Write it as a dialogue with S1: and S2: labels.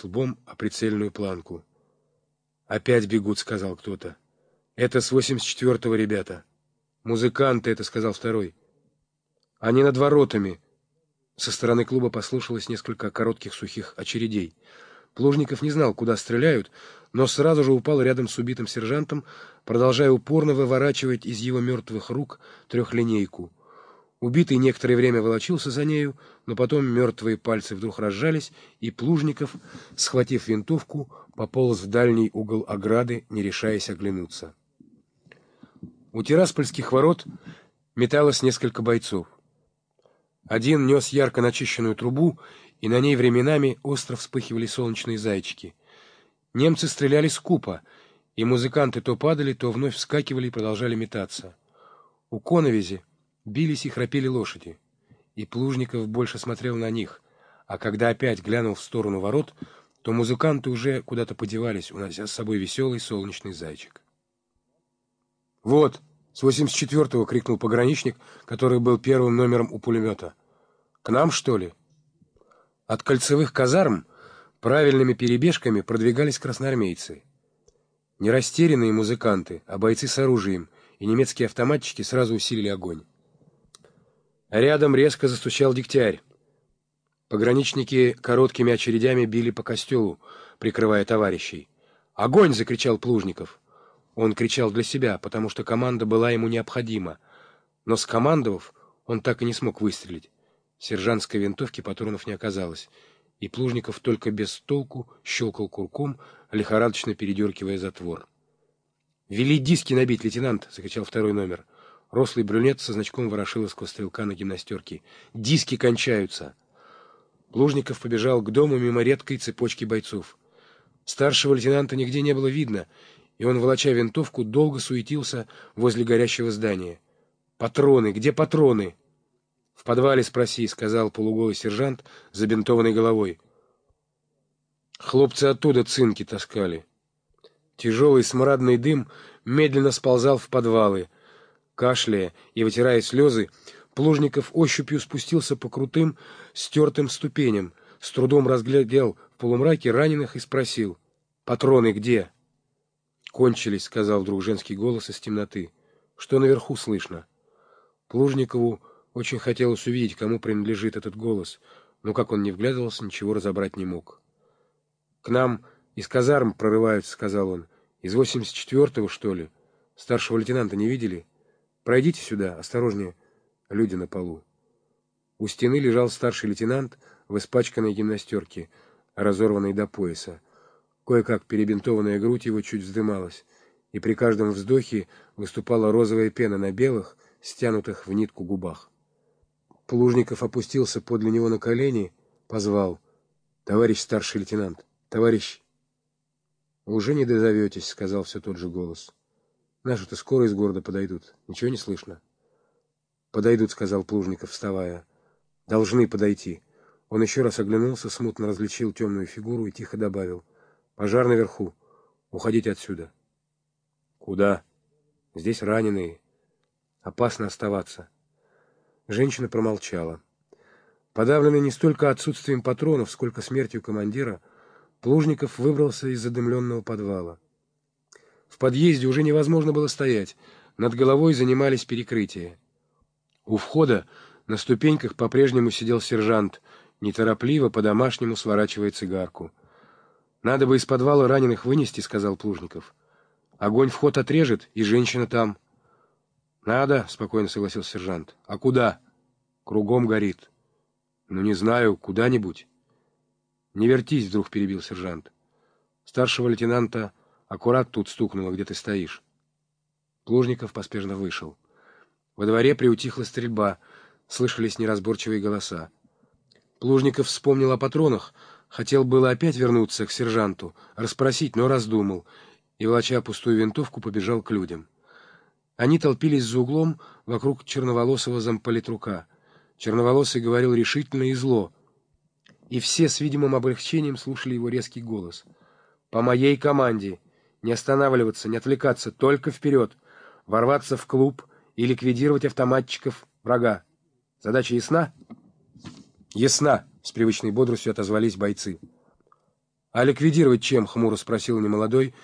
S1: ударяясь лбом о прицельную планку. «Опять бегут», — сказал кто-то. «Это с 84-го, ребята». «Музыканты», — это сказал второй. «Они над воротами». Со стороны клуба послышалось несколько коротких сухих очередей. Плужников не знал, куда стреляют, но сразу же упал рядом с убитым сержантом, продолжая упорно выворачивать из его мертвых рук трехлинейку — Убитый некоторое время волочился за нею, но потом мертвые пальцы вдруг разжались, и Плужников, схватив винтовку, пополз в дальний угол ограды, не решаясь оглянуться. У Тираспольских ворот металось несколько бойцов. Один нес ярко начищенную трубу, и на ней временами остро вспыхивали солнечные зайчики. Немцы стреляли скупо, и музыканты то падали, то вновь вскакивали и продолжали метаться. У Коновизи Бились и храпели лошади, и Плужников больше смотрел на них, а когда опять глянул в сторону ворот, то музыканты уже куда-то подевались, унося с собой веселый солнечный зайчик. «Вот, с 84-го!» — крикнул пограничник, который был первым номером у пулемета. «К нам, что ли?» От кольцевых казарм правильными перебежками продвигались красноармейцы. Не растерянные музыканты, а бойцы с оружием, и немецкие автоматчики сразу усилили огонь. Рядом резко застучал дегтярь. Пограничники короткими очередями били по костелу, прикрывая товарищей. «Огонь!» — закричал Плужников. Он кричал для себя, потому что команда была ему необходима. Но скомандовав, он так и не смог выстрелить. Сержантской винтовки патронов не оказалось, и Плужников только без толку щелкал курком, лихорадочно передеркивая затвор. «Вели диски набить, лейтенант!» — закричал второй номер. Рослый брюнет со значком ворошиловского стрелка на гимнастерке. «Диски кончаются!» Плужников побежал к дому мимо редкой цепочки бойцов. Старшего лейтенанта нигде не было видно, и он, волоча винтовку, долго суетился возле горящего здания. «Патроны! Где патроны?» «В подвале спроси», — сказал полуголый сержант, забинтованной головой. Хлопцы оттуда цинки таскали. Тяжелый смрадный дым медленно сползал в подвалы — Кашляя и вытирая слезы, Плужников ощупью спустился по крутым, стертым ступеням, с трудом разглядел в полумраке раненых и спросил, «Патроны где?» «Кончились», — сказал вдруг женский голос из темноты. «Что наверху слышно?» Плужникову очень хотелось увидеть, кому принадлежит этот голос, но как он не вглядывался, ничего разобрать не мог. «К нам из казарм прорываются», — сказал он. «Из 84-го, что ли? Старшего лейтенанта не видели?» Пройдите сюда, осторожнее, люди на полу. У стены лежал старший лейтенант в испачканной гимнастерке, разорванной до пояса. Кое-как перебинтованная грудь его чуть вздымалась, и при каждом вздохе выступала розовая пена на белых, стянутых в нитку губах. Плужников опустился подле него на колени, позвал. «Товарищ старший лейтенант! Товарищ...» «Уже не дозоветесь», — сказал все тот же голос. Наши-то скоро из города подойдут. Ничего не слышно. Подойдут, сказал Плужников, вставая. Должны подойти. Он еще раз оглянулся, смутно различил темную фигуру и тихо добавил. Пожар наверху. Уходите отсюда. Куда? Здесь раненые. Опасно оставаться. Женщина промолчала. Подавленный не столько отсутствием патронов, сколько смертью командира, Плужников выбрался из задымленного подвала. Подъезде уже невозможно было стоять. Над головой занимались перекрытия. У входа на ступеньках по-прежнему сидел сержант, неторопливо, по-домашнему сворачивая цигарку. «Надо бы из подвала раненых вынести», — сказал Плужников. «Огонь вход отрежет, и женщина там». «Надо», — спокойно согласился сержант. «А куда?» «Кругом горит». «Ну, не знаю, куда-нибудь». «Не вертись», — вдруг перебил сержант. Старшего лейтенанта Аккурат тут стукнуло, где ты стоишь. Плужников поспешно вышел. Во дворе приутихла стрельба, слышались неразборчивые голоса. Плужников вспомнил о патронах, хотел было опять вернуться к сержанту, расспросить, но раздумал, и, волоча пустую винтовку, побежал к людям. Они толпились за углом вокруг черноволосого замполитрука. Черноволосый говорил решительно и зло, и все с видимым облегчением слушали его резкий голос. «По моей команде!» Не останавливаться, не отвлекаться, только вперед. Ворваться в клуб и ликвидировать автоматчиков врага. Задача ясна? Ясна, с привычной бодростью отозвались бойцы. — А ликвидировать чем? — хмуро спросил немолодой,